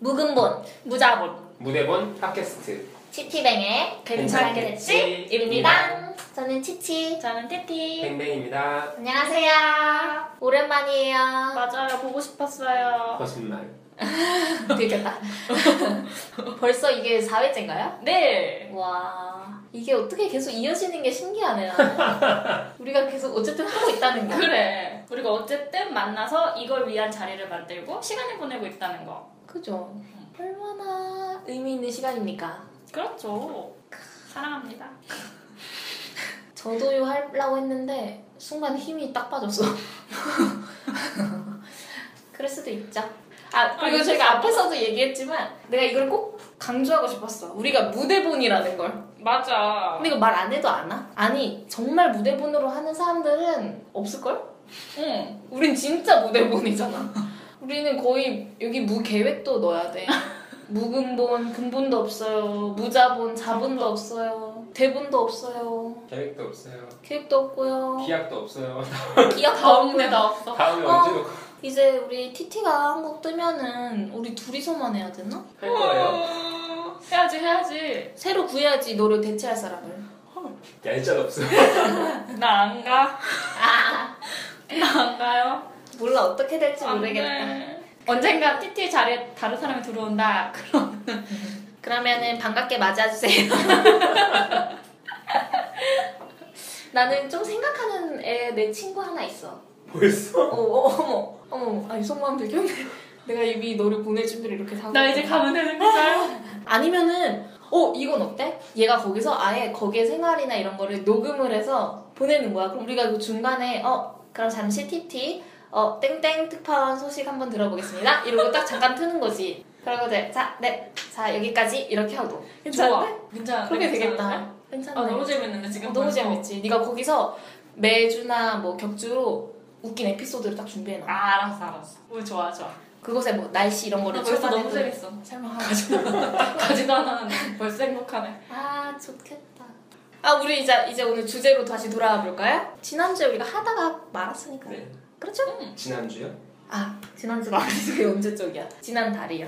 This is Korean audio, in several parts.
묵은본 무자본. 무대본 팟캐스트 치티뱅의 괜찮게 됐지? 입니다. 저는 치치. 저는 티티. 뱅뱅입니다. 안녕하세요. 오랜만이에요. 맞아요. 보고 싶었어요. 거짓말. 들켰다. 벌써 이게 4회째인가요? 네. 와 이게 어떻게 계속 이어지는 게 신기하네 나. 우리가 계속 어쨌든 하고 있다는 거. 그래. 우리가 어쨌든 만나서 이걸 위한 자리를 만들고 시간을 보내고 있다는 거. 그죠. 얼마나 의미 있는 시간입니까? 그렇죠. 사랑합니다. 저도요 하려고 했는데 순간 힘이 딱 빠졌어. 그럴 수도 있죠. 아 그리고 아, 저희가 앞에서도 얘기했지만 내가 이걸 꼭 강조하고 싶었어. 우리가 무대본이라는 걸. 맞아. 근데 이거 말 안 해도 아나? 아니 정말 무대본으로 하는 사람들은 없을걸? 응. 우린 진짜 무대본이잖아. 우리는 거의 여기 무계획도 넣어야 돼. 무근본, 근본도 없어요. 무자본, 자본도 없어요. 대본도 없어요. 계획도 없어요. 계획도 없고요. 기약도 없어요. 기억 다 없고요. 다 없어. 다음에 어. 언제 놓고 이제 우리 TT가 한국 뜨면은 우리 둘이서만 해야 되나? 할 거예요? 어, 해야지 해야지. 새로 구해야지 너를 대체할 사람을. 얄짤 없어. 나 안 가. 아 나 안 가요. 몰라 어떻게 될지 안 모르겠다. 돼. 언젠가 티티 자리에 다른 사람이 들어온다. 그럼 그러면은 반갑게 맞아주세요. 나는 좀 생각하는 애 내 친구 하나 있어. 벌써? 어, 어 어머 어머 아니 속마음 들켰네. 내가 이미 너를 보낼 준비를 이렇게 하고. 나 이제. 가면 되는 건가요? 아니면은 어 이건 어때? 얘가 거기서 아예 거기에 생활이나 이런 거를 녹음을 해서 보내는 거야. 그럼 우리가 그 중간에 어 그럼 잠시 TT 어 땡땡 특파원 소식 한번 들어보겠습니다. 이러고 딱 잠깐 트는 거지. 그러고 이제 자네자 여기까지 이렇게 하고. 괜찮은데? 괜찮아. 그렇게 되겠다. 괜찮네. 아 너무 재밌는데 지금 어, 너무 벌써. 재밌지. 네가 거기서 매주나 뭐 격주로 웃긴 에피소드를 딱 준비해놔. 아 알았어 알았어. 오 좋아 좋아. 그곳에 뭐 날씨 이런 거를 나 벌써 너무 재밌어. 설명하고. 가지도 않았는데 벌써 행복하네. 아 좋겠다. 아 우리 이제 이제 오늘 주제로 다시 돌아와 볼까요? 지난주에 우리가 하다가 말았으니까. 네. 그렇죠? 지난주요? 아 지난주가 아니지 그게 언제 쪽이야? 지난 달이요.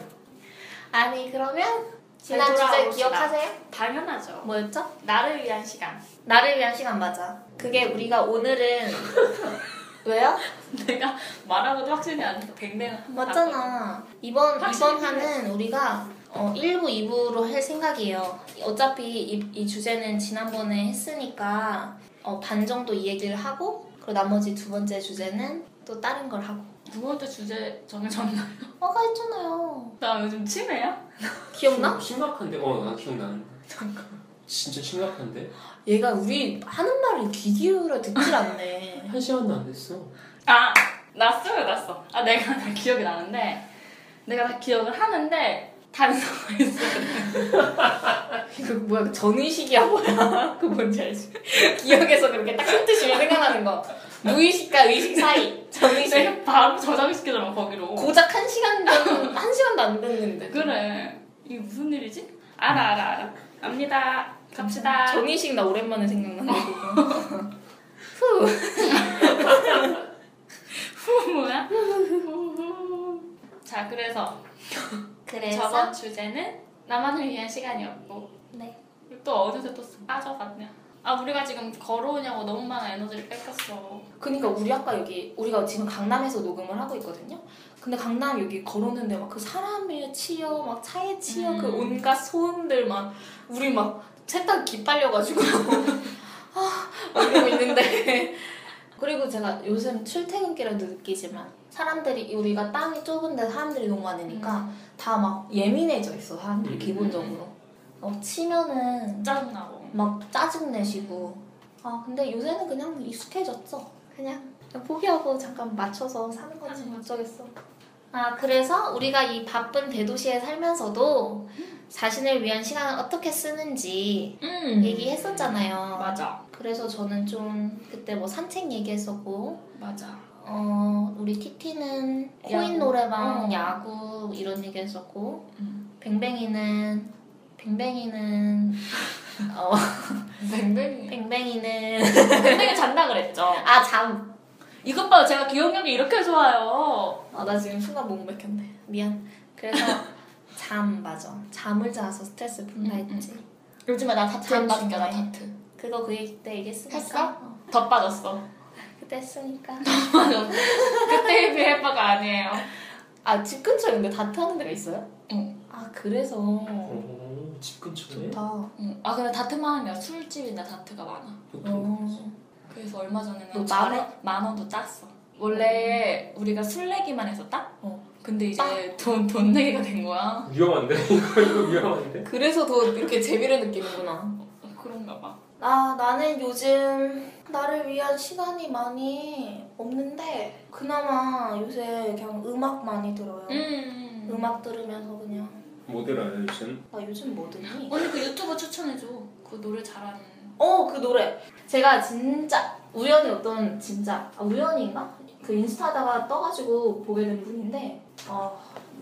아니 그러면 지난 잘 주제. 기억하세요? 당연하죠. 뭐였죠? 나를 위한 시간. 나를 위한 시간 맞아. 그게 우리가 오늘은 왜요? 내가 말하고도 확신이 안 백내는 한번 맞잖아. 이번 확실히 이번 화는 우리가 어, 1부, 2부로 할 생각이에요. 어차피 이, 이 주제는 지난번에 했으니까 어, 반 정도 이 얘기를 하고 그리고 나머지 두 번째 주제는 또 다른 걸 하고. 두 번째 주제 정해졌나요? 아까 했잖아요. 나 요즘 치매야? 기억나? 심- 심각한데? 어, 나 기억나는데. 진짜 심각한데? 얘가 우리 하는 말을 귀 기울여 듣질 않네. 한 시간도 안 됐어. 아 났어요 났어. 아 내가 다 기억이 나는데 내가 다 기억을 하는데 있어. 이거 뭐야 그 전의식이야 뭐야? 그 뭔지 알지? 기억에서 그렇게 딱 주면 생각나는 거. 무의식과 의식 사이 전의식. 내가 바로 저장시키더라고 거기로. 고작 한 시간 전, 한 시간도 안 됐는데. 그래. 이게 무슨 일이지? 알아 알아 알아. 압니다. 갑시다. 정의식 나 오랜만에 생각나는 거. 후. 후 뭐야? 자 그래서 저번 주제는 나만을 위한 시간이었고 네. 또 어느새 또 빠져갔냐? 아 우리가 지금 걸어오냐고 너무 많은 에너지를 뺏겼어. 그니까 우리 아까 여기 우리가 지금 강남에서 녹음을 하고 있거든요. 근데 강남 여기 걸었는데 막 그 사람에 치여 막 차에 치여 음. 그 온갖 소음들 막 우리 막 세탁 기 빨려가지고 아막 이러고 있는데 그리고 제가 요즘 출퇴근길에도 느끼지만 사람들이 우리가 땅이 좁은데 사람들이 너무 많으니까 다막 예민해져 있어 사람들이 음. 기본적으로 어, 치면은 짜증나고. 막 짜증 내시고 아 근데 요새는 그냥 익숙해졌죠 그냥, 그냥 포기하고 잠깐 맞춰서 사는 거지 어쩌겠어 아 그래서 우리가 이 바쁜 대도시에 살면서도 자신을 위한 시간을 어떻게 쓰는지 음. 얘기했었잖아요 맞아. 그래서 저는 좀 그때 뭐 산책 얘기했었고 맞아. 어 우리 티티는 코인. 노래방 어. 야구 이런 얘기 했었고 음. 뱅뱅이는 뱅뱅이는 어 뱅뱅이. 뱅뱅이는 뱅뱅이 잔다 그랬죠. 아 잠. 이것 봐 제가 기억력이 이렇게 좋아요. 아 나 지금 순간 목 맥혔네. 미안. 그래서 잠 맞아. 잠을 자서 스트레스 푼다 음, 했지. 요즘에 나 다트 잠 해봤으니까 나. 다트. 그거 그때 얘기했으니까. 했어? 어, 더 빠졌어. 그때 했으니까. 그때 비할 바가 아니에요. 아 집 근처에 근데 다트 하는 데가 있어요? 응. 아 그래서 오, 집 근처에? 좋다. 응. 아 근데 다트만 아니라 술집이나 다트가 많아. 어. 그래서 얼마 전에는 너만만 원, 만 원도 땄어. 원래 우리가 술 내기만 했었다? 어. 근데 이제 돈, 돈 내기가 된 거야. 위험한데? 이거 이거 위험한데? 그래서 더 이렇게 재미를 느끼는구나. 아 나는 요즘 나를 위한 시간이 많이 없는데 그나마 요새 그냥 음악 많이 들어요. 음. 음악 들으면서 그냥 뭐 들어요 요즘? 나 요즘 뭐 듣니? 언니 그 유튜버 추천해줘. 그 노래 잘하는. 어 그 노래 제가 진짜 우연히 어떤 진짜 아, 우연인가 그 인스타다가 떠가지고 보게 된 분인데 아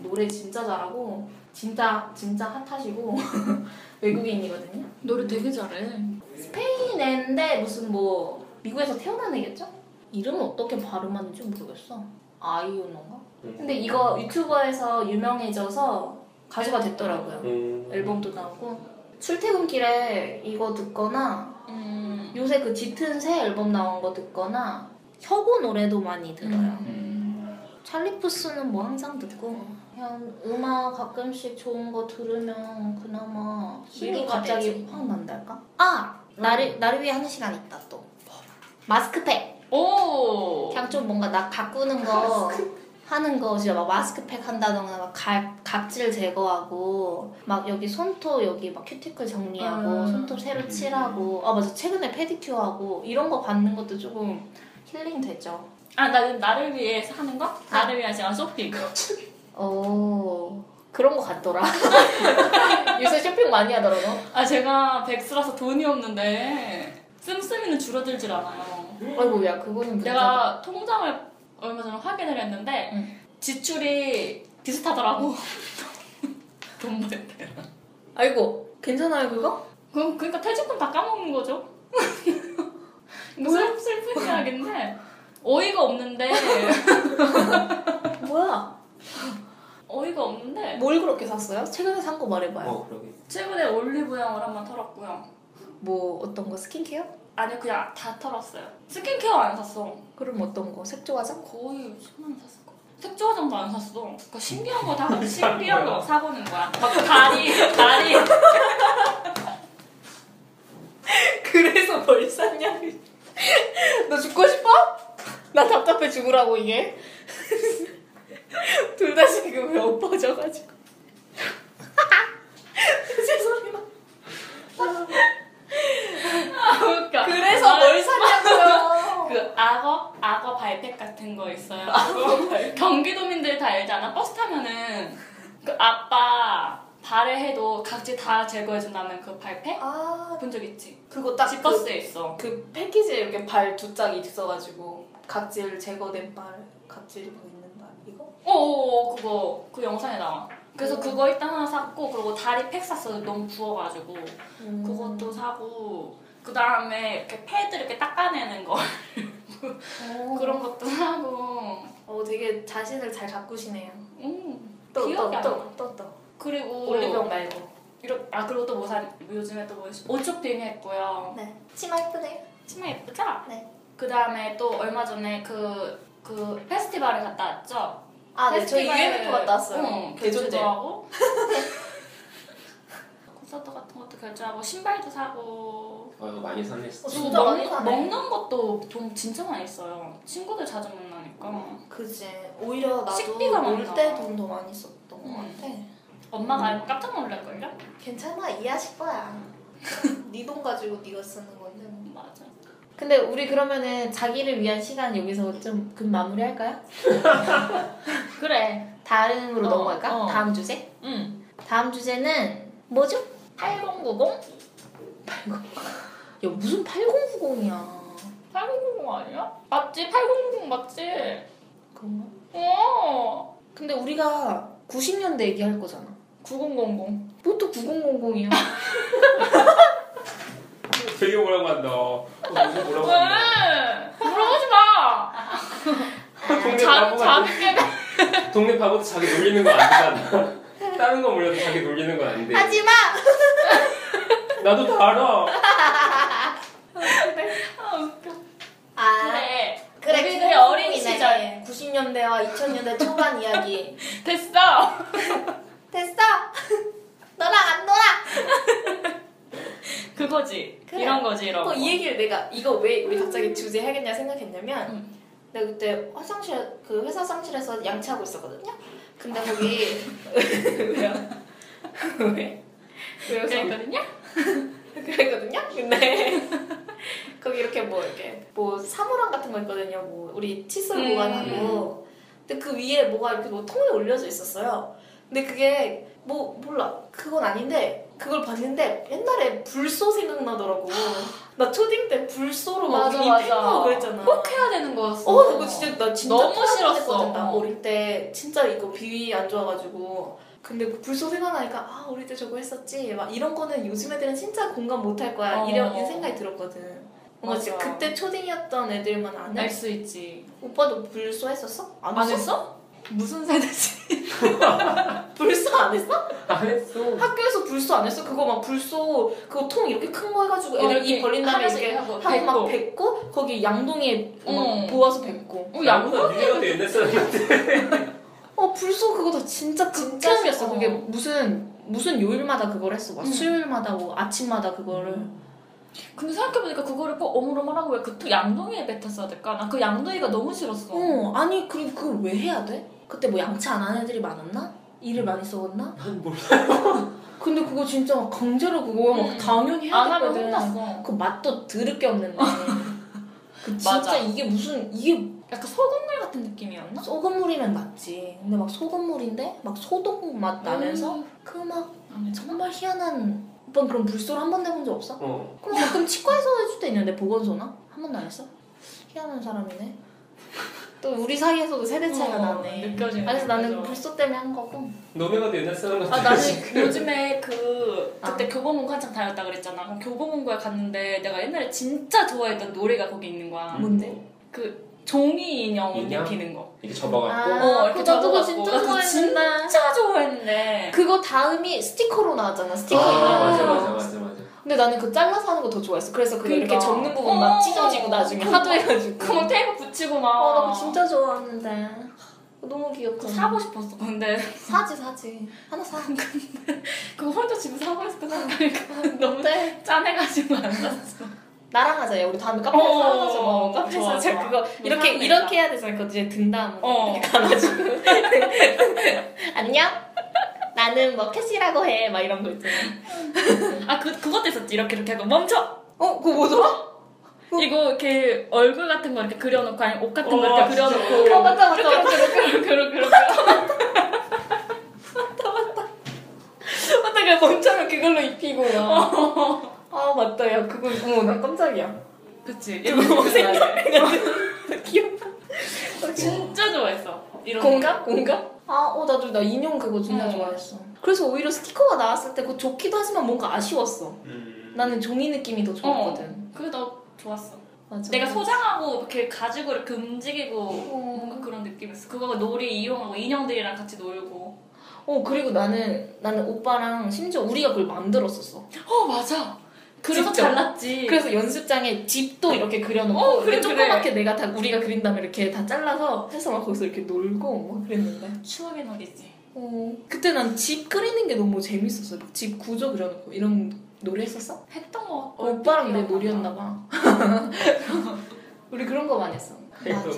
노래 진짜 잘하고 진짜 진짜 핫하시고 외국인이거든요. 노래 되게 잘해. 스페인 애인데 무슨 뭐 미국에서 태어난 애겠죠? 이름은 어떻게 발음하는지 모르겠어. 아이오노인가? 음. 근데 이거 유튜버에서 유명해져서 가수가 됐더라고요. 음. 앨범도 나오고 출퇴근길에 이거 듣거나 음. 요새 그 짙은 새 앨범 나온 거 듣거나 혁오 노래도 많이 들어요. 음. 찰리 푸스는 뭐 항상 듣고 그냥 음악 가끔씩 좋은 거 들으면 그나마 힘이 갑자기 되지. 확 난달까? 아 나를 나를 위해 하는 시간 있다 또 마스크팩 오. 그냥 좀 뭔가 나 가꾸는 거 하는 거 진짜 막 마스크팩 한다던가 막 각, 각질 제거하고 막 여기 손톱 여기 막 큐티클 정리하고 음. 손톱 새로 칠하고 아 맞아 최근에 페디큐어 하고 이런 거 받는 것도 조금 힐링 되죠. 아, 나 나를 위해서 하는 거? 나를 위한 시간 쇼핑. 어 그런 거 같더라. 요새 쇼핑 많이 하더라고. 아, 제가 백수라서 돈이 없는데 씀씀이는 줄어들질 않아요. 아이고 야 그거는. 내가 통장을 얼마 전에 확인을 했는데 응. 지출이 비슷하더라고. 돈 벌 때. 아이고 괜찮아요 그거? 그럼 그러니까 퇴직금 다 까먹는 거죠. 슬- 슬픈 이야기인데 어이가 없는데 뭐야? 어이가 없는데 뭘 그렇게 샀어요? 최근에 산 거 말해봐요. 어 그러게. 최근에 올리브영을 한번 털었고요. 뭐 어떤 거 스킨케어? 아니 그냥 다 털었어요. 스킨케어 안 샀어. 그럼 어떤 거? 색조 화장? 거의 천원 샀을 거. 색조 화장도 안 샀어. 그러니까 신기한 거 다 신기한 거 사보는 거야. 막 다리 다리 그래서 뭘 샀냐? 너 죽고 싶어? 나 답답해 죽으라고 이게. 둘 다 지금 왜 엎어져가지고. 죄송해요. 아 웃겨. 그래서 뭘 샀냐고요? 그 악어 악어 발팩 같은 거 있어요. 경기도민들 다 알잖아. 버스 타면은 그 아빠 발에 해도 각질 다 제거해 준다는 그 발팩 아 본 적 있지? 그거 딱집 그, 버스에 있어. 그 패키지에 이렇게 발 두 짝이 있어가지고 각질 제거된 발, 각질이 보이는 발 이거? 오 그거 그 영상에 나와. 그래서 음. 그거 일단 하나 샀고 그리고 다리 팩 샀어. 너무 부어가지고 음. 그것도 사고 그 다음에 이렇게 패드 이렇게 닦아내는 거 어. 그런 것도 사고. 어 되게 자신을 잘 가꾸시네요. 음. 또. 그리고 올리병 말고. 이렇게 아 그리고 또뭐 사? 요즘에 또 뭐 옷쇼핑 했고요. 네. 치마 예쁘네요. 치마 예쁘죠? 네. 그 다음에 또 얼마 전에 그, 그 페스티벌에 갔다 왔죠? 아, 네. 저희 페스티벌- UMF 갔다 왔어요. 응, 개조제. 개조도 하고. 콘서트 같은 것도 결제하고 신발도 사고. 아 이거 많이 샀네 어, 진짜. 진짜 먹, 많이 사네. 먹는 것도 돈 진짜 많이 써요. 친구들 자주 만나니까. 그지. 오히려 나도 식비가 놀 많다. 때돈 더 많이 썼던 것 음. 같아. 엄마가 알면 깜짝 놀랄걸요? 괜찮아. 이해하실 거야. 네 돈 가지고 네가 쓰는. 뭐. 근데 우리 그러면은 자기를 위한 시간 여기서 좀 금 마무리할까요? 그래. 다음으로 어, 넘어갈까? 어. 다음 주제? 응. 다음 주제는 뭐죠? 8090? 야 무슨 8090이야. 8090 아니야? 맞지? 8090 맞지? 그런가? 어. 근데 우리가 90년대 얘기할 거잖아. 9000. 뭐또 9000이야? 되게 뭐라고 한다. 뭐라고 한다. 왜? 물어보지 마. 동네 자, 바보 같아. 자기 때문에. 동네 바보도 자기 놀리는 거안 되잖아. 다른 거 몰라도 자기 놀리는 건 안 돼. 하지 마. 나도 다 알아. 아 웃겨. 아 그래. 그래 우리들의 어린 시절 90년대와 2000년대 초반 이야기. 됐어. 됐어. 너랑 안 놀아. 그거지. 그래. 이런 거지 이런 거. 어, 이 얘기를 내가 이거 왜 우리 갑자기 주제 해야겠냐 생각했냐면 응. 내가 그때 화장실 그 회사 화장실에서 양치하고 있었거든요. 근데 거기 왜요? 왜? 왜요? 그랬거든요. 그랬거든요. 근데 거기 이렇게 뭐 이렇게 뭐 사물함 같은 거 있거든요. 뭐 우리 칫솔 음. 보관하고. 근데 그 위에 뭐가 이렇게 뭐 통에 올려져 있었어요. 근데 그게 뭐 몰라 그건 아닌데 그걸 봤는데 옛날에 불소 생각나더라고. 나 초딩 때 불소로 막 맞아, 이 맞아. 펜거 그랬잖아. 꼭 해야 되는 거였어. 어, 이거 진짜 나 진짜 너무 싫었어. 나 어릴 때 진짜 이거 비위 안 좋아가지고. 근데 그 불소 생각나니까 아 우리 때 저거 했었지. 막 이런 거는 요즘 애들은 진짜 공감 못 할 거야. 어. 이런 생각이 들었거든. 뭔가 맞아. 그때 초딩이었던 애들만 안 해. 알수 있지. 오빠도 불소 했었어? 안, 안 했어? 무슨 세대지? 불소 안 했어? 안 했어. 학교에서 불소 안 했어? 그거 막 불소 그거 통 이렇게 큰 거 해가지고 애들 어, 입 이렇게 벌린 다음에 이렇게 하고 하고 막 뱉고. 거기 양동이에 막 응. 부어서 뱉고 어, 니네가 더 옛날 사람인데. 어 불소 그거 다 진짜 진짜 극혐이었어 싫어. 그게 무슨 무슨 요일마다 그걸 했어 막 응. 수요일마다 뭐 아침마다 그거를 근데 생각해보니까 그거를 꼭 어물어물하고 왜 그 양동이에 뱉었어야 될까? 나 그 양동이가 너무 싫었어. 어 아니 그리고 그걸 왜 해야 돼? 그때 뭐 양치 안 하는 애들이 많았나? 일을 많이 써왔나? 난 몰라. 근데 그거 진짜 막 강제로 그거 막 응. 당연히 해야 안 하면 되거든 혼났어. 그 맛도 드럽게 없는데 그 진짜 맞아. 이게 무슨 이게 약간 소금물 같은 느낌이었나? 소금물이면 맞지 근데 막 소금물인데 막 소독 맛 나면서 음. 그막안 했잖아. 정말 희한한 오빠 그럼 불소를 한번 내본 적 없어? 어. 그럼 가끔 치과에서 해줄 때 있는데 보건소나? 한 번도 안 했어? 희한한 사람이네 또 우리 사이에서도 세대 차이가 어, 나네 느껴지네, 그래서 나는. 불소 때문에 한 거고 너네가 더 옛날 사람 같아. 아 나는 요즘에 그 그때 아. 교보문고 한창 다녔다 그랬잖아. 그럼 교보문고에 갔는데 내가 옛날에 진짜 좋아했던 노래가 거기 있는 거야. 뭔데? 그 종이 인형 옷 인형? 입히는 거. 이렇게 접어갖고. 어, 이렇게 접어갖고. 진짜 그거 좋아했는데 진짜 좋아했는데. 그거 다음이 스티커로 나왔잖아 스티커 아, 인형 맞아 맞아 맞아 맞아. 근데 나는 그 잘라서 하는 거 더 좋아했어 그래서 그거 그러니까. 이렇게 접는 부분 막 어. 찢어지고 나중에 그거. 하도 해가지고 그거 테이프 붙이고 막. 어, 나 그거 진짜 좋아하는데. 너무 귀엽고. 사고 싶었어. 근데 사지, 사지. 하나 사. 그거 혼자 집에 사고 있을 때 생각하니까 너무 네. 짠해가지고 안 샀어. 나랑 하자. 야, 우리 다음에 카페에서 어, 하자. 뭐, 카페에서 좋아, 하자. 좋아. 그거 이렇게, 사면 이렇게 해야 되잖아. 그거 이제 든 다음에. 어. 이렇게 가가지고. 안녕? 나는 뭐 캐시라고 해. 막 이런 거 있잖아. 아, 그, 그것도 있었지. 이렇게 이렇게 하고 멈춰! 어, 그거 뭐더라? 이거 이렇게 얼굴 같은 거 이렇게 그려놓고 아니 옷 같은 거 어, 이렇게. 그려놓고 어, 맞다, 맞다, 맞다. 이렇게 이렇게 이렇게 이렇게 맞다, 그냥 멈춰면 그걸로 입히고. 막. 아, 맞다. 야, 그거, 어머, 나 깜짝이야. 그치 그거 생각해. 귀엽다. 진짜 좋아했어 이런 공감? 공감? 아, 어, 나도 나 인형 그거 진짜 어. 좋아했어. 그래서 오히려 스티커가 나왔을 때 그거 좋기도 하지만 뭔가 아쉬웠어. 음. 나는 종이 느낌이 더 좋았거든. 그게 더 좋았어 맞아. 내가 소장하고 이렇게 가지고 이렇게 움직이고 어. 뭔가 그런 느낌이었어 그거 놀이 이용하고 인형들이랑 같이 놀고 어, 그리고 나는, 나는 오빠랑 심지어 우리가 그걸 만들었었어. 어 맞아 그래서 직접. 잘났지 그래서 연습장에 집도 이렇게 그려놓고, 어, 그래, 이렇게 조그맣게 내가 다, 우리가 그린 다음에 이렇게 다 잘라서 해서 막 거기서 이렇게 놀고 막 그랬는데. 추억의 놀이지 어, 그때 난 집 그리는 게 너무 재밌었어. 막집 구조 그려놓고 이런 놀이 했었어? 했던 거 같고 오빠랑 내 놀이였나 봐. 우리 그런 거 많이 했어. 맞아.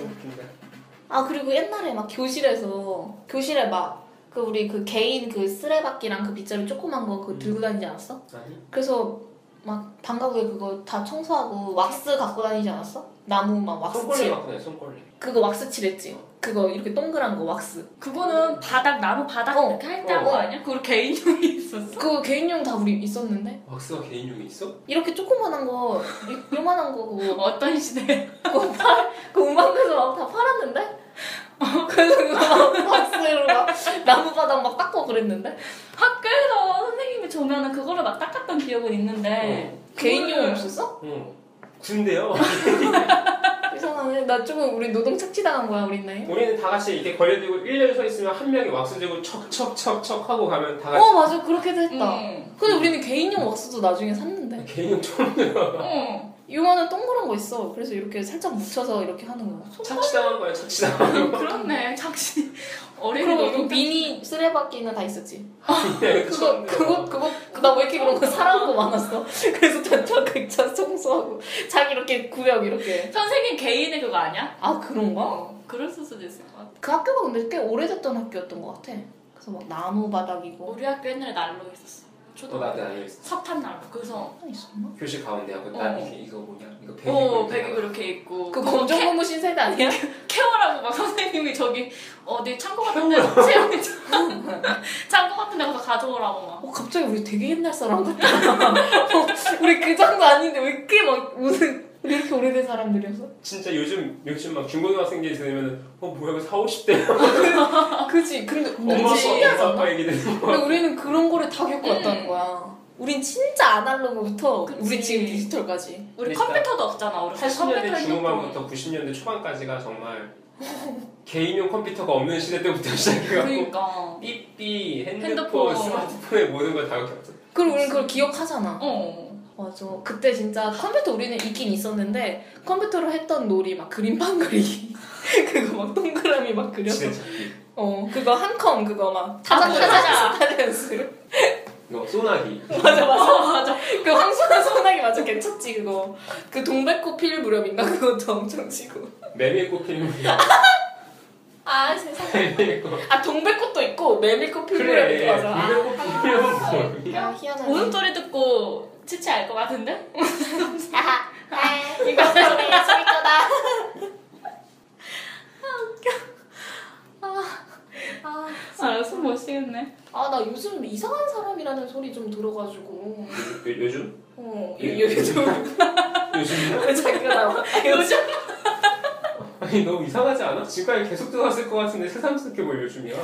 아 그리고 옛날에 막 교실에서 교실에 막 그 우리 그 개인 그 쓰레받기랑 그 빗자루 조그만 거 그거 들고 다니지 않았어? 아니? 그래서 막 방과후에 그거 다 청소하고 왁스 갖고 다니지 않았어? 나무 막 손걸레 왁스칠 갖고 내 손걸레. 그거 왁스 칠했지? 그거 이렇게 동그란 거 왁스 그거는 바닥 나무 바닥 어. 이렇게 할 때 한 거 어. 아니야? 그거 개인용이 있었어 그거 개인용 다 우리 있었는데 왁스가 개인용이 있어? 이렇게 조그만한 거 요- 요만한 거 그거 어떤 시대 그거 팔, 그 음악에서 막 다 팔았는데? 그래서 그거 막 왁스로 막 나무바닥 막 닦고 그랬는데? 조면은 그거를 막 닦았던 기억은 있는데 개인용 없었어? 응. 군대요. 이상하네. 나 조금 우리 노동 착취당한 거야, 우리 나이. 우리는 다 같이 이렇게 걸려들고 1년 서 있으면 한 명이 왁스 들고 척척척척 하고 가면 다 같이 어, 맞아. 그렇게도 했다. 응. 근데 우리는 개인용 왁스도 나중에 샀는데. 개인용 처음 들어. 응. 이거는 동그란 거 있어. 그래서 이렇게 살짝 묻혀서 이렇게 하는 거야. 착취당한 거야 착취당한 거. 그렇네. 착시. 어린이 그리고 그 미니 쓰레받기는 다 있었지. 그거 그거 처음 들어. 그거 그거 나 왜 이렇게 그런 거 사랑한 거 많았어. 그래서 전처 극차 청소하고 자기 이렇게 구역 이렇게. 선생님 개인의 그거 아니야? 아 그런가? 어. 그럴 수도 있을 것 같아. 그 학교가 근데 꽤 오래됐던 학교였던 것 같아. 그래서 막 나무 바닥이고. 우리 학교 옛날에 난로 있었어. 어 초등 나한테 안 있어. 석탄 난로. 그래서 있었나? 교실 가운데 하고 어. 나 이게 이거 뭐냐 이거 배기. 오 배기구 이렇게 있고 그 그거 검정 고무 신세대 아니야? 케어라고 막 선생님이 저기 어디 창고 같은 데서 채우기 창고 같은 데 가서 가져오라고 막 어 갑자기 우리 되게 옛날 사람 같다. 어, 우리 그 정도 아닌데 왜 이렇게 막 무슨 이렇게 오래된 사람들이었어? 진짜 요즘 요즘 막 중고등학생들이 들으면 어 뭐야 이거 4, 50대 그지. 근데 엄마 신기하지 거. 근데 우리는 그런 거를 다 겪고 왔다는 거야. 우린 진짜 아날로그부터 그치. 우리 지금 디지털까지. 우리 그러니까 컴퓨터도 없잖아 우리 80년대 컴퓨터 중후반부터 90년대 초반까지가 정말 개인용 컴퓨터가 없는 시대 때부터 시작해갖고 그러니까 삐삐, 핸드폰, 핸드폰. 스마트폰의 모든 걸 다 겪었어. 그리고 우린 그걸 기억하잖아. 어 맞아. 그때 진짜 컴퓨터 우리는 있긴 있었는데 컴퓨터로 했던 놀이 막 그림판 그리기. 그거 막 동그라미 막 그려서. 찾기. 어, 그거 한컴 그거 막 타자 아, 타자 타자스. 이거 소나기. 맞아 맞아 맞아. 그 황소나 소나기 맞아 괜찮지 그거. 그 동백꽃 필 무렵인가 그것도 엄청 치고. 메밀꽃 필 무렵. 아 세상. 메밀꽃. 아 동백꽃도 있고 메밀꽃 필 무렵 그래. 맞아. 아, 메밀꽃 필 무렵은 뭐야? 야 희한하네. 웃음소리 듣고 치치 알 것 같은데? 아, 이거 소리 소리 거다. 아, 아숨못 쉬겠네 아, 나 요즘 이상한 사람이라는 소리 좀 들어가지고. 요, 요즘? 어, 예. 요- 요즘 요즘? 왜 자기가 나와? 아, 요즘 아니 너무 이상하지 않아? 지금까지 계속 들어왔을 것 같은데 새삼스럽게 뭘 요즘이야?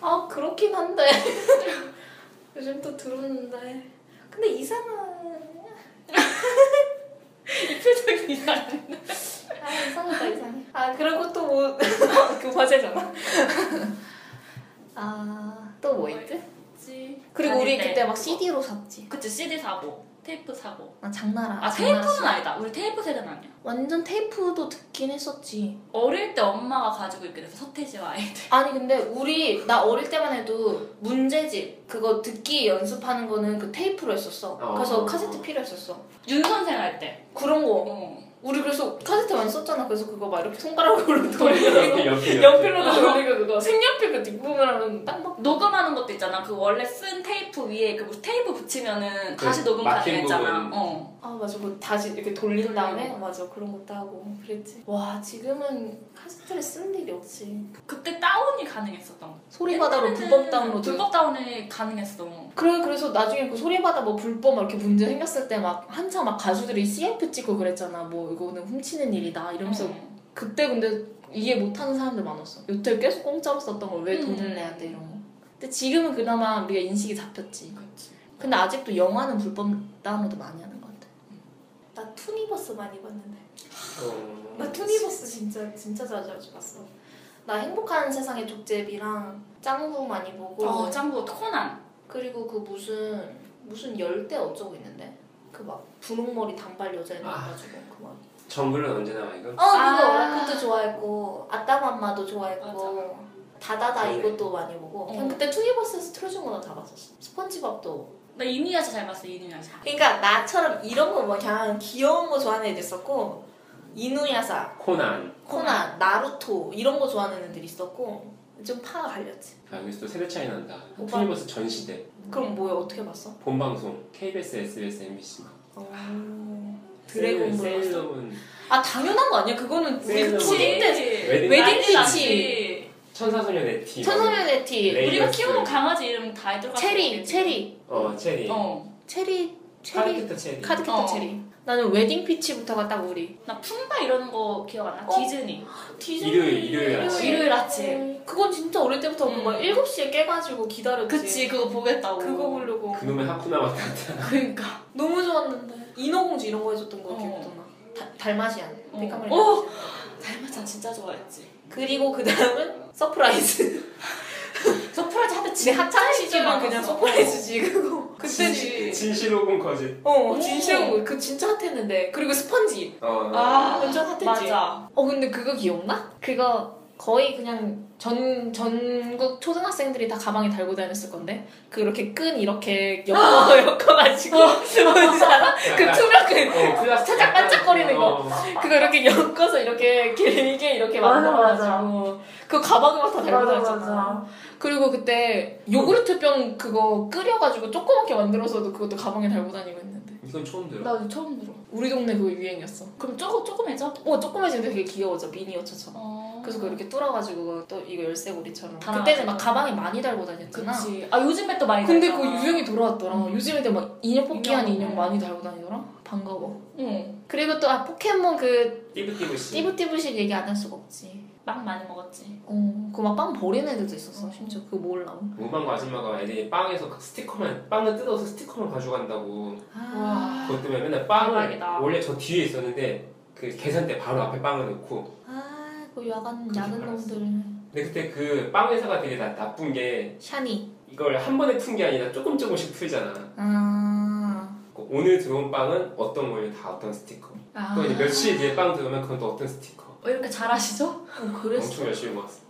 아 그렇긴 한데 요즘 또 들었는데. 근데 이상한 표정이 이상해 아 이상하다 이상해. 아 그리고 또 뭐 그 화제잖아. 아 또 뭐 있지? 그리고 다닐 우리 때. 그때 막 CD로 샀지. 그치 CD 사고 테이프 사고. 아 장나라 아 테이프는 씨. 아니다. 우리 테이프 세대는 아니야. 완전 테이프도 듣긴 했었지. 어릴 때 엄마가 가지고 있게 돼서 서태지와 아이들. 아니 근데 우리 나 어릴 때만 해도 문제집 그거 듣기 연습하는 거는 그 테이프로 했었어. 어. 그래서 카세트 필요했었어. 윤 선생 할 때. 그런 거. 어. 우리 그래서 카세트 많이 썼잖아. 그래서 그거 막 이렇게 손가락으로 돌리고 연필 연필. 연필로도 돌리고 그거 색연필 그 뒷부분 하면 딱 막. 녹음하는 것도 있잖아 그 원래 쓴 테이프 위에 그 테이프 붙이면은 그 다시 녹음 가능했잖아. 어. 아 맞아. 그 다시 이렇게 돌린 다음에 돌리고. 맞아 그런 것도 하고 그랬지. 와 지금은 카세트를 쓰는 일이 없지. 그때 다운이 가능했었던 거 소리바다로 불법 다운로드. 불법 다운이 가능했어 그래 그래서 나중에 그 소리바다 뭐 불법 막 이렇게 문제 생겼을 때 막 한참 막 가수들이 CF 찍고 그랬잖아. 뭐 이거는 훔치는 일이다 이러면서 어. 그때 근데 이해 못하는 사람들 많았어. 여태 계속 공짜로 썼던 걸 왜 음. 돈을 내야 돼 이런 거. 근데 지금은 그나마 우리가 인식이 잡혔지. 그치. 근데 아직도 영화는 불법 다운로드 많이 하는 것 같아. 나 투니버스 많이 봤는데. 어. 나 투니버스 진짜 진짜 자주 자주 봤어. 나 행복한 세상의 족제비랑 짱구 많이 보고 어 짱구 코난 그리고 그 무슨 무슨 열대 어쩌고 있는데 그 막 분홍머리 단발 여자 나와가지고 그 막. 정글은 언제 나와 이거? 어 그거 아. 그것도 좋아했고 아따맘마도 좋아했고 다다다 네. 이것도 많이 보고 그냥 어. 그때 투니버스에서 틀어준 거나 다 봤었어. 스펀지밥도 나 이누야샤 잘 봤어 이누야샤 그러니까 나처럼 이런 거뭐 그냥 귀여운 거 좋아하는 애들 있었고 이누야사, 코난. 코난, 나루토 이런 거 좋아하는 애들 있었고 좀 파가 갈렸지. 아, 여기서 또 세대 차이 난다. 오빠. 투니버스 전 시대. 그럼 뭐야 어떻게 봤어? 본 방송 KBS, SBS, MBC. 드래곤 볼 봤어? 세일러문 아 당연한 거 아니야? 그거는 우리 세일러문. 초딩 때 웨딩 피치. 났지. 천사소녀 네티. 천사소녀 네티. 우리가 키우는 강아지 이름 다 들어가 체리, 체리, 어 체리. 어 나 체리, 체리, 카드캡터 체리. 카드캡터 어. 체리. 나는 웨딩 피치부터가 딱 우리. 품바 이러는 거 기억 안 나? 어? 디즈니 디즈니. 일요일, 일요일 아침. 일요일 아침. 그건 진짜 어릴 때부터 음. 막 7시에 깨가지고 기다렸지. 그치 그거 보겠다고 그거 보려고. 그놈의 하쿠나 마타타. 그러니까 너무 좋았는데. 인어공주 이런 거 해줬던 거 어. 기억도 나. 다, 달마시안. 어. 백화멜. 오! 달마시안 진짜 좋아했지. 그리고 그 다음은 서프라이즈. 내 학창 시절은 그냥. 서프라이즈지 그거. 그때는 그치. 진실 혹은 거짓. 어 거. 그 진짜 핫했는데. 그리고 스펀지. 어. 아, 완전 핫했지. 맞아. 어 근데 그거 기억나? 그거 거의 그냥 전 전국 초등학생들이 다 가방에 달고 다녔을 건데 그렇게 끈 이렇게 엮어 엮어가지고 뭔지 알아? 그 약간- 투명 끈 어, 살짝 반짝거리는 거. 어. 그거 이렇게 엮어서 이렇게 길게 이렇게 만들어가지고 그 가방에 막 다 달고 다녔잖아. 그리고 그때 요구르트 병 그거 끓여가지고 조그맣게 만들어서도 그것도 가방에 달고 다니고 했는데 이건 처음 들어. 나도 처음 들어. 우리 동네 그거 유행이었어. 그럼 조금 조금해져? 어 조그매지는데 되게 귀여워져 미니어처처럼. 어. 그래서 그거 이렇게 뚫어가지고 또 이거 열쇠고리처럼. 그때는 막 가방에 많이 달고 다녔잖아 그치. 아 요즘에 또 많이 근데 달잖아. 그 유행이 돌아왔더라 음. 요즘 애들 막 인형 뽑기 한 인형. 인형 많이 달고 다니더라 반가워 응. 그리고 또 아 포켓몬 그 띠부띠부씨. 띠부띠부식 얘기 안 할 수가 없지 빵 많이 먹었지. 어 그거 막빵 버리는 애들도 있었어 음. 심지어 그거 모으려고 문방구 아줌마가 애들이 빵에서 그 스티커만 빵을 뜯어서 스티커만 가져간다고. 아, 그것 때문에 맨날 빵을 대박이다. 원래 저 뒤에 있었는데 그 계산대 바로 앞에 빵을 넣고. 아, 그 야간 야근. 놈들. 근데 그때 그 빵 회사가 되게 나, 나쁜 게 샤니. 이걸 한 번에 푼 게 아니라 조금 조금씩 풀잖아. 아, 그 오늘 들어온 빵은 어떤 거예요? 다 어떤 스티커. 아. 또 이제 며칠 뒤에 빵 들어오면 그건 또 어떤 스티커 왜 이렇게 잘하시죠? 어 그랬어 엄청 열심히 모았어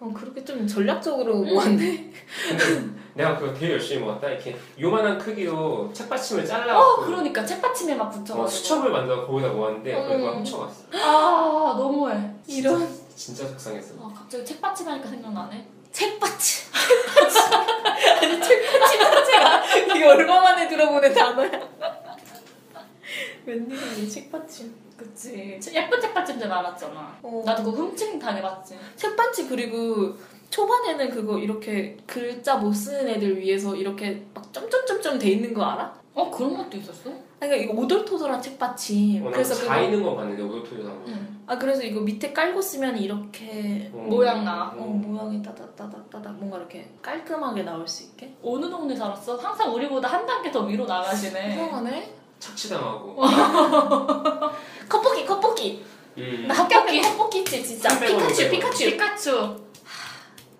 어 그렇게 좀 전략적으로 모았네 근데 내가 그거 되게 열심히 모았다 이렇게 요만한 크기로 책받침을 잘라갖고 어 그러니까 책받침에 막 붙여가지고. 어, 수첩을 만들어 거기다 모았는데 음. 그걸 훔쳐갔어 아 너무해. 이런 진짜 속상했어 아 갑자기 책받침 하니까 생각나네. 책받침. 아니 책받침 자체가 이게 얼마 만에 들어보는 단어야. 웬일이니 책받침. 그치. 예쁜 책받침들 많았잖아. 어. 나도 그거 훔친 당해봤지. 책받침 그리고 초반에는 그거 이렇게 글자 못 쓰는 애들 위해서 이렇게 막 점점점점 돼 있는 거 알아? 어 그런 것도 있었어? 아니, 그러니까 이거 오돌토돌한 책받침. 어, 그래서 다 있는 거 봤는데 나온 거 응. 아 그래서 이거 밑에 깔고 쓰면 이렇게 어. 모양 나. 어, 모양이 따닥따닥따닥 뭔가 이렇게 깔끔하게 나올 수 있게. 어느 동네 살았어? 항상 우리보다 한 단계 더 위로 나가시네. 이상하네. 착취당하고 컵볶이 컵볶이. 음. 나 학교 앞에 컵볶이 있지 진짜 300 원, 피카츄 500 원. 피카츄 피카츄.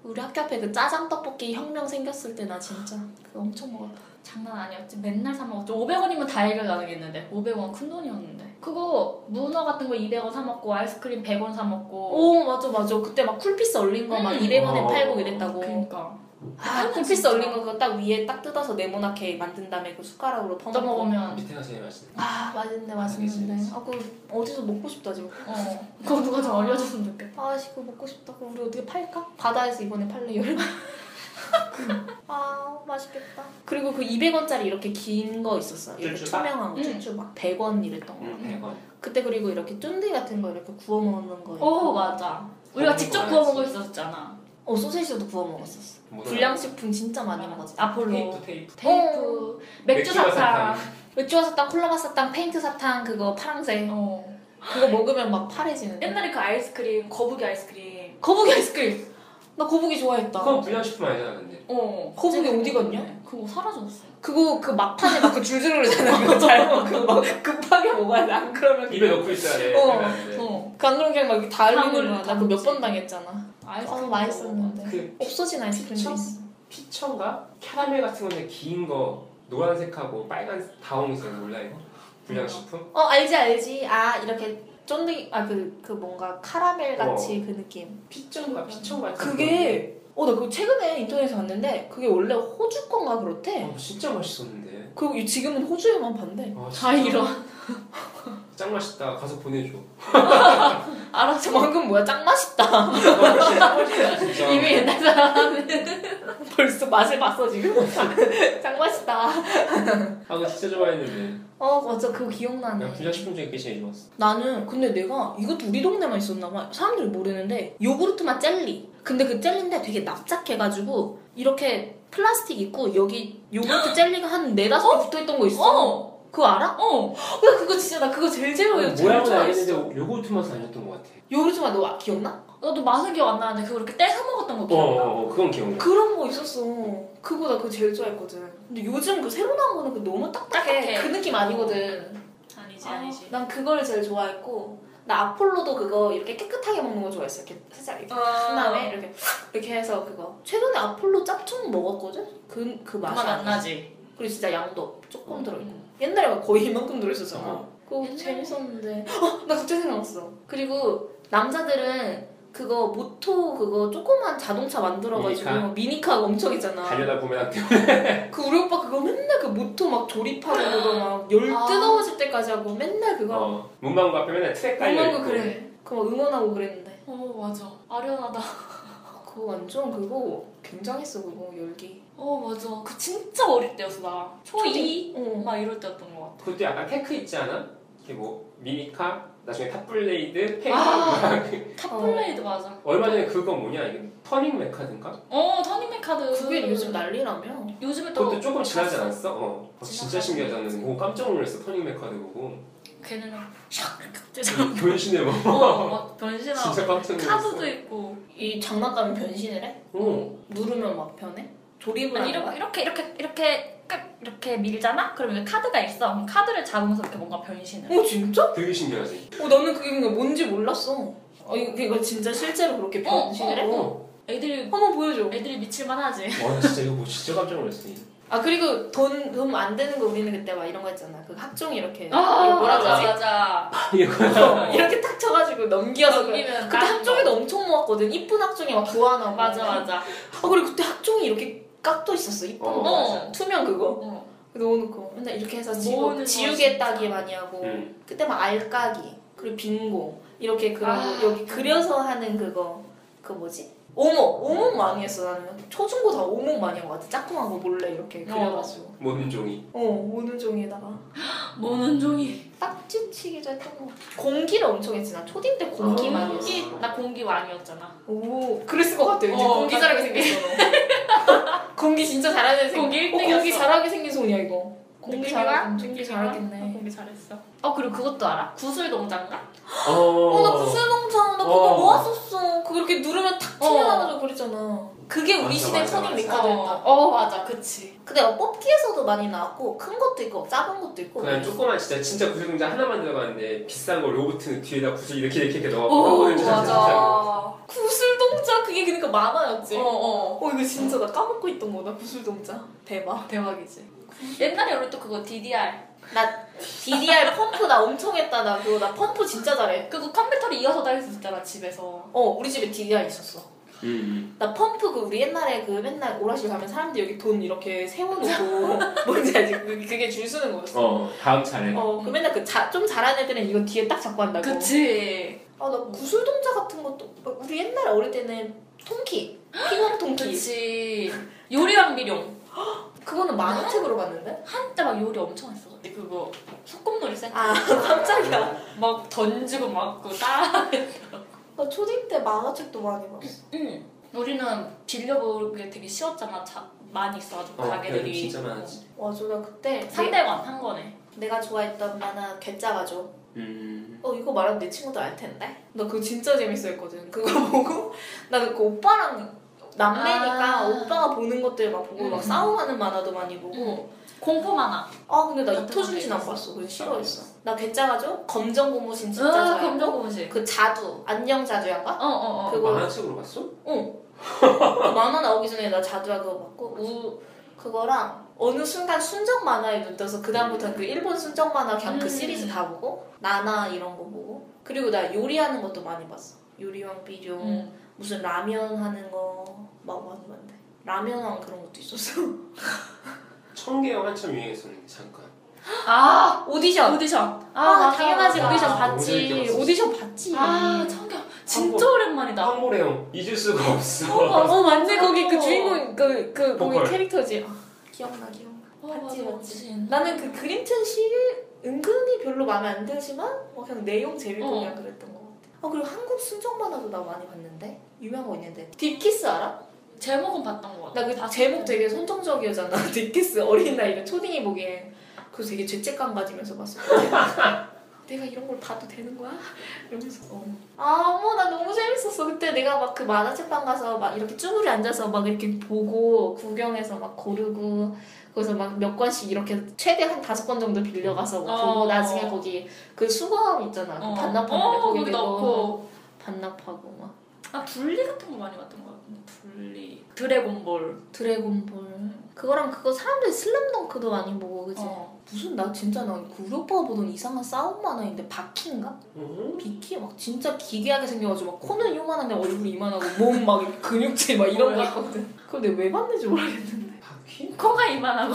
우리 학교 앞에 그 짜장 떡볶이 혁명 생겼을 때 나 진짜 그거 엄청 먹었다 장난 아니었지. 맨날 사 먹었지. 500원이면 다 해결 가능했는데. 500원 큰 돈이었는데. 그거 문어 같은 거 200원 사 먹고 아이스크림 100원 사 먹고. 오 맞아 맞아 그때 막 쿨피스 얼린 거 막 음. 200원에 어. 팔고 이랬다고 그러니까. 아 쿨피스 진짜. 얼린 거 그거 딱 위에 딱 뜯어서 네모나게 만든 다음에 그 숟가락으로 떠 퍼먹고 먹으면 밑에가 제일 맛있네 아 맛있네 맛있는데 알겠어. 아 그거 어디서 먹고 싶다 지금 어. 그거 누가 좀 알려줬으면 좋겠다. 아 씨 그거 먹고 싶다 그럼 우리 어떻게 팔까? 바다에서 이번에 팔래 열마 아 맛있겠다 그리고 그 200원짜리 이렇게 긴 거 있었어 이렇게 쭈쭈바? 투명한 거 응. 쭈쭈 막 100원 이랬던 거 응 100원 그때 그리고 이렇게 쫀디 같은 거 이렇게 구워 먹는 거. 오 맞아. 우리가 직접 거 구워. 먹을 수 있었잖아. 어 소세지도 구워 먹었었어. 뭐 불량식품 진짜 많이 먹었어. 아폴로. 테이프 테이프 테이프. 맥주 사탕. 맥주와 사탕, 콜라바 사탕, 페인트 사탕 그거 파랑색. 어. 그거 먹으면 막 파래지는. 옛날에 그 아이스크림 거북이 아이스크림. 거북이 아이스크림. 나 거북이 좋아했다. 그건 불량식품 아니잖아 근데 어. 거북이 어디 갔냐? 그거 사라졌어. 그거 그 막판에 막 그 줄줄 흐르잖아. 그거 잘 먹고 막 급하게 먹어야 돼. 안 그러면. 입에 넣고 있어야 돼 어. 어. 그안 그러면 그냥 막 거야. 나 그거 몇. 번 당했잖아. 아이스크림 어 맛있었는데. 그 없어진 아이스크림도 피처? 있어. 피처인가? 캐러멜 같은 건데 긴 거 노란색하고 빨간 다홍색 몰라 이거? 불량식품? 어 알지 알지. 아 이렇게 쫀디 아그 그 뭔가 카라멜 같이 그 느낌. 피처인가 피처인가? 그게 어 나 그거 최근에 인터넷에 봤는데 그게 원래 호주 건가 그렇대. 어, 진짜 맛있었는데 그리고 지금은 호주에만 판대. 아, 다 이런. 짱 맛있다 가서 보내줘 알았어. 방금 뭐야 짱 맛있다. 진짜 이미 옛날 사람. 벌써 맛을 봤어 지금. 짱 맛있다. 아 그거 진짜 좋아했는데 어 맞아 그거 기억나네. 불량식품 중에 그게 제일 좋았어 나는 근데 내가 이것도 우리 동네만 있었나 봐. 사람들이 모르는데 요구르트 맛 젤리. 근데 그 젤리인데 되게 납작해가지고 이렇게 플라스틱 있고 여기 요구르트 젤리가 한 네다섯 개 붙어있던 거 있어. 어. 그거 알아? 어. 야 그거 진짜 나 그거 제일 제일 제일 모양은 좋아했어. 알겠는데 요구르트 맛은 아니었던 것 같아 요구르트 맛너 기억나? 나도 맛은 기억 안 나는데 그거 이렇게 떼서 먹었던 거 어, 기억나. 어, 어 그건 기억나 그런 거 있었어. 그거 나 그거 제일 좋아했거든. 근데 요즘 그 새로 나온 거는 그 너무 딱딱해. 딱딱해. 그 느낌 아니거든. 아니지 아니지. 난 그걸 제일 좋아했고 나 아폴로도 그거 이렇게 깨끗하게 먹는 거 좋아했어. 이렇게 살짝 이렇게 한 다음에 이렇게 이렇게 해서 그거. 최근에 아폴로 짭퉁 먹었거든. 그그 맛이 맛안 안 나. 나지. 그리고 진짜 양도 조금 음. 들어있고. 옛날에 막 거의 이만큼 들어있었잖아. 어. 그거 옛날에- 재밌었는데. 어, 나 갑자기 생각났어. 그리고 남자들은 그거 모토 그거 조그만 자동차 만들어가지고 미니카? 미니카 엄청 있잖아. 달려다 보면 한 그 우리 오빠 그거 맨날 그 모터 막 조립하고 그거 막 열 아. 뜨거워질 때까지 하고 맨날 그거 어, 문방구 앞에 맨날 트랙 깔려 있고 그래. 그거 막 응원하고 그랬는데. 어 맞아. 아련하다. 그거 완전 그거 굉장했어 그거 열기. 어 맞아. 그 진짜 어릴 때였어 나. 초2? 어. 막 이럴 때였던 것 같아. 그것도 약간 테크 있지 않아? 이게 뭐 미니카 나중에 탑블레이드 아. 탑블레이드 맞아. 얼마 전에 그거 뭐냐 이게 터닝메카든가? 어 터닝메카드. 그게 요즘 난리라며. 요즘에 또 그것도 조금 지나지. 않았어? 어. 어, 진짜 지나가고 신기하잖아. 오 깜짝 놀랐어 터닝메카드 보고. 걔는 샥 이렇게 변신해 뭐. 어막 변신하고 진짜 깜짝 놀랐어. 카드도 있고. 이 장난감이 변신을 해? 어. 누르면 막 변해? 조립을 아니? 이렇게 이렇게 이렇게 이렇게 끝 이렇게 밀잖아? 그러면 카드가 있어. 그럼 카드를 잡으면서 이렇게 뭔가 변신을. 해. 어 진짜? 되게 신기하지. 어 나는 그게 뭔가 뭔지 몰랐어. 어 이거, 이거 진짜 실제로 그렇게 어, 변신을 해? 어. 애들이 한번 보여줘. 애들이 미칠만 하지. 와 나 진짜 이거 뭐 진짜 깜짝 놀랐어. 아 그리고 돈 돈 안 되는 거 우리는 그때 막 이런 거 했잖아. 그 학종 이렇게 아 이거 뭐라 맞아 그러지? 맞아. 이거 이렇게 탁 쳐가지고 넘겨서 그래. 넘기면 그때 학종에도 엄청 모았거든. 이쁜 학종이 막 교환하고. 맞아 맞아. 아 그리고 그때 학종이 이렇게 깍도 있었어. 이쁜 어, 거. 맞아. 투명 그거. 어. 넣어놓고 맨날 이렇게 해서 지우, 지우개. 따기 많이 하고 음. 그때 막 알까기 그리고 빙고 이렇게 그런 아. 거 여기 그려서 하는 그거 그 뭐지? 오목 오목 많이 했어 나는 초중고 다 오목 많이 한 것 같아 짝꿍한 거 몰래 이렇게 그려가지고 모든 종이. 어 오는 종이에다가 모는 종이. 딱지치기도 했던 거 공기를 엄청 했지 나 초딩 때 공기 어. 많이 했어 공기 나 공기 왕이었잖아. 오 그랬을 것 같아 왠지 어, 공기 나 잘하게 생겼어 너 공기 진짜 잘하는 생 공기 어, 공기. 잘하게 생긴 손이야 이거 공기? 잘하게 공기? 잘하겠네 어, 공기 잘했어. 어 그리고 그것도 알아? 구슬 동자인가? 어. 어, 나 구슬동자 나 그거 어. 모았었어. 그거 이렇게 누르면 탁 튀어나와가지고 그랬잖아. 그게 우리 맞아, 시대 맞아, 터닝 맞아. 메카드였다. 어, 어 맞아 그치. 근데 막 뽑기에서도 많이 나왔고 큰 것도 있고 작은 것도 있고. 그냥 조그만 진짜 진짜 구슬 동자 하나만 들어가는데 비싼 거 로보트 뒤에다 구슬 이렇게 이렇게 이렇게 넣어. 오 넣어보는 진짜 진짜. 맞아. 구슬동자 그게 그러니까 만화였지. 어 어. 어 이거 진짜 나 까먹고 있던 거다 구슬동자. 대박. 대박이지. 옛날에 우리 또 그거 DDR 나 DDR 펌프 나 엄청 했다 나 그거 나 펌프 진짜 잘해. 그거 컴퓨터를 이어서 다닐 수 있잖아 집에서. 어 우리 집에 DDR 있었어. 음. 나 펌프 그 우리 옛날에 그 맨날 오락실 가면 사람들 여기 돈 이렇게 세워놓고 뭔지 알지? 그- 그게 줄 서는 거였어. 어 다음 차례. 어, 그 맨날 그 좀 잘하는 애들은 이거 뒤에 딱 잡고 한다고. 그치. 아, 나 구슬 동자 같은 것도 우리 옛날에 어릴 때는 통키, 피광 통키. 그치. 요리왕 비룡. 그거는 만화책으로 봤는데? 한때 막 요리 엄청 했어. 근데 그거 소꿉놀이 세트. 아, 깜짝이야. 막 던지고 맞고 따. 나 초딩 때 만화책도 많이 봤어. 응. 우리는 빌려보기 되게 쉬웠잖아. 자, 많이 있어가지고 어, 가게들이. 진짜 많았지. 맞아, 나 그때 내, 3대관 한 거네. 내가 좋아했던 만화 괴짜가죠. 음. 어, 이거 말하면 내 친구들 알 텐데? 나 그거 진짜 재밌어 했거든. 그거 보고 나는 그 오빠랑 남매니까 아. 오빠가 보는 것들 막 보고 막 음. 싸움하는 만화도 많이 보고 공포 만화. 아 근데 나 같은 이토준 씨는 안 봤어. 그래서 싫어했어. 나 괴짜가죠? 검정 고무신 진짜 아, 좋아했고 검정 고무신. 그 자두 안녕 자두야가? 어, 어, 어. 그거- 만화책으로 봤어? 응. 그 만화 나오기 전에 나 자두야 그거 봤고 우 그거랑 어느 순간 순정 만화에 눈 떠서 그 다음부터 그 일본 순정 만화 그냥 그 음. 시리즈 다 보고 나나 이런 거 보고 그리고 나 요리하는 것도 많이 봤어. 요리왕 비룡 응. 무슨 라면 하는 거 막 많이 봤는데 라면왕 그런 것도 있었어. 청계영 한참 유행했었는데 잠깐. 아, 오디션. 오디션. 아, 아, 당연하지 맞아. 오디션 아, 봤지. 오디션 봤지. 아, 청경. 진짜 오랜만이다. 황보레형 잊을 수가 없어. 어, 맞네. 맞아. 거기 그 주인공 그, 그 거기. 캐릭터지. 아, 기억나, 기억나. 어, 봤지, 맞아, 봤지. 맞지. 나는 그 그림튼 씨 은근히 별로 마음에 안 들지만 뭐 그냥 내용 재밌고 어. 그냥 그랬던 것 같아. 아 그리고 한국 순정 만화도 나 많이 봤는데 유명한 거 있는데 Deep Kiss 알아? 제목은 봤던 것 같아. 나 그 제목 되게 선정적이었잖아. Deep Kiss 어린 나이에 초딩이 보기엔 그래서 되게 죄책감 가지면서 봤어. 내가 이런 걸 봐도 되는 거야? 이러면서 어. 아 어머 나 너무 재밌었어 그때 내가 막 그 만화책방 가서 막 이렇게 쭈그리 앉아서 막 이렇게 보고 구경해서 막 고르고 거기서 막 몇 권씩 이렇게 최대 한 다섯 권 정도 빌려가서 막 보고 어. 나중에 거기 그 수거함 있잖아 그 어. 반납하는데 어, 거기 넣고. 반납하고 막 아 분리 같은 거 많이 봤던 것 같은데 분리 드래곤볼 드래곤볼 그거랑 그거 사람들이 슬램덩크도 많이 보고 그지? 어. 무슨 나 진짜 나그 우리 오빠가 보던 이상한 싸움 만화인데 바퀴인가? 어? 비키 막 진짜 기괴하게 생겨가지고 막 코는 요만한데 얼굴이 이만하고 몸 막 근육질 막 이런 거? 있거든. 그걸 내가 왜 봤는지 모르겠는데. 바퀴? 코가 이만하고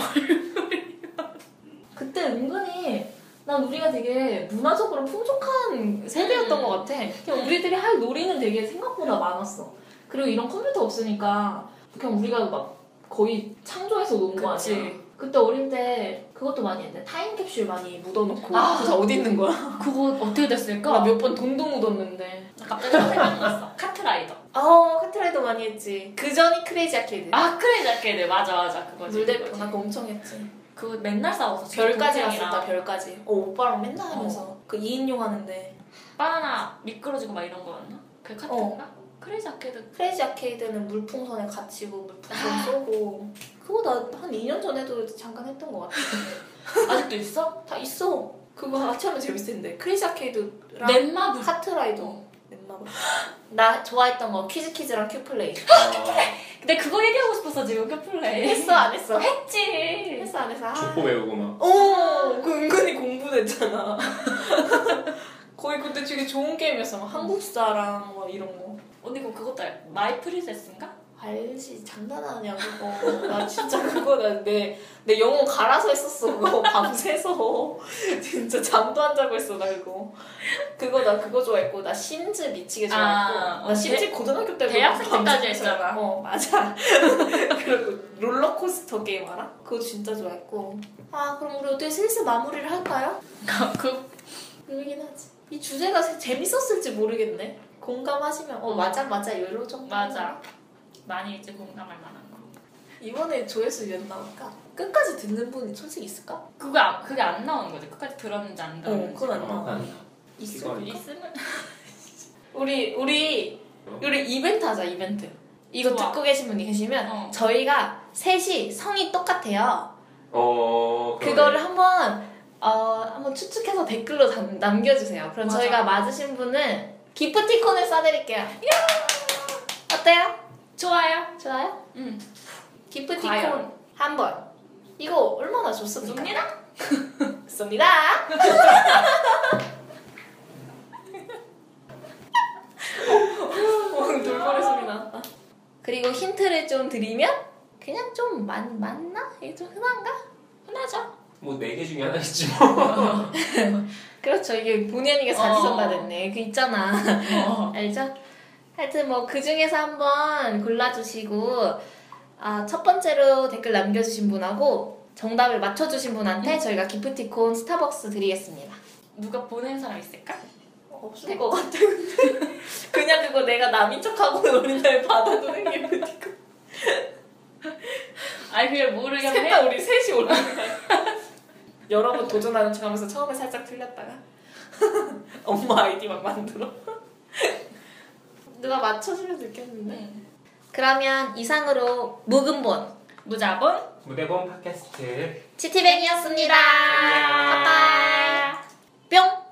그때 은근히 난 우리가 되게 문화적으로 풍족한 세대였던 음. 것 같아. 그냥 우리들이 할 놀이는 되게 생각보다 많았어. 그리고 이런 컴퓨터 없으니까 그냥 우리가 막 거의 창조해서 노는 거 그치. 아니야. 그때 어릴 때 그것도 많이 했는데 타임캡슐 많이 묻어놓고 아. 그래서 어디 있는 거야? 그거 어떻게 됐을까? 나 몇번 돈도 묻었는데 나 갑자기 생각났어 카트라이더 어 카트라이더 많이 했지 그 전이 크레이지 아케이드 아 크레이지 아케이드 맞아 맞아 그거지 물대포. 나 그거 엄청 했지 그거 맨날 싸웠어 별까지. 갔었다 별까지 어 오빠랑 맨날 하면서 그 2인용 하는데 바나나 미끄러지고 막 이런 거였나? 그게 카트인가? 크레이지 아케이드 크레이지 아케이드는 물풍선에 갇히고 물풍선 쏘고 그거 나 한 2년 전에도 잠깐 했던 것 같아 아직도 있어? 다 있어 그거 같이 하면 재밌을 텐데 크레이지 아케이드랑 넷마블 카트라이더 넷마블 나 좋아했던 거 퀴즈퀴즈랑 큐플레이 아, 근데 그거 얘기하고 싶었어 지금 큐플레이 했어 안 했어? 했지 했어 안 했어? 아. 족보 외우고 막. 어, 그 은근히 공부됐잖아. 거의 그때 되게 좋은 게임이었어. 막 한국사랑 막 이런 거. 언니 그럼 그것도 알아? 마이 프린세스인가? 알지 장난하냐 그거. 나 진짜 그거 나 내 내 영혼 갈아서 했었어. 그거 밤새서 진짜 잠도 안 자고 했어 나 그거. 그거 나 그거 좋아했고 나 심즈 미치게 좋아했고 아, 나 어, 심즈 고등학교 때 대학생 때까지 했잖아. 어 맞아. 그리고 롤러코스터 게임 알아? 그거 진짜 좋아했고. 아 그럼 우리 어떻게 슬슬 마무리를 할까요? 그 그러긴 하지. 이 주제가 세- 재밌었을지 모르겠네. 공감하시면 어 맞아 맞아 이로 정도. 맞아 많이 이제 공감할 만한 거 이번에 조회수 몇 나올까? 끝까지 듣는 분이 솔직히 있을까? 그게 안, 그게 안 나오는 거지 끝까지 들었는지 안어 들었는지 그건 안 어, 나와. 안 있을 이거 있으면 우리 우리 우리 이벤트 하자 이벤트. 이거 좋아. 듣고 계신 분이 계시면 어. 저희가 셋이 성이 똑같아요. 어. 그러네. 그거를 한번 어 한번 추측해서 댓글로 담, 남겨주세요. 그럼 맞아. 저희가 맞으신 분은 기프티콘을 쏴드릴게요. 어때요? 좋아요 좋아요? 응 기프티콘 과연? 한 번. 이거 얼마나 좋습니까? 쏩니다 쏩니다. 어, 돌고래 소리 나왔다. 그리고 힌트를 좀 드리면 그냥 좀 많, 맞나? 이게 좀 흔한가? 흔하죠? 뭐 네 개 중에 하나겠지 뭐. 그렇죠. 이게 본의 아니게 사지선다 어. 됐네. 그 있잖아. 어. 알죠? 하여튼 뭐 그 중에서 한번 골라주시고 아, 첫 번째로 댓글 남겨주신 분하고 정답을 맞춰주신 분한테 저희가 기프티콘 스타벅스 드리겠습니다. 누가 보낸 사람 있을까? 없을 것 같아. 그냥 그거 내가 남인 척하고 어린 날 받아두는 기프티콘. 아니 그걸 모르겠네 셋다 우리 셋이 올라가. 여러 번 도전하는 척 하면서 처음에 살짝 틀렸다가 엄마 아이디 막 만들어. 누가 맞춰주면 좋겠는데. 응. 그러면 이상으로 묵은본 무자본 무대본 팟캐스트. 치티뱅이었습니다. 안녕. 빠빠이.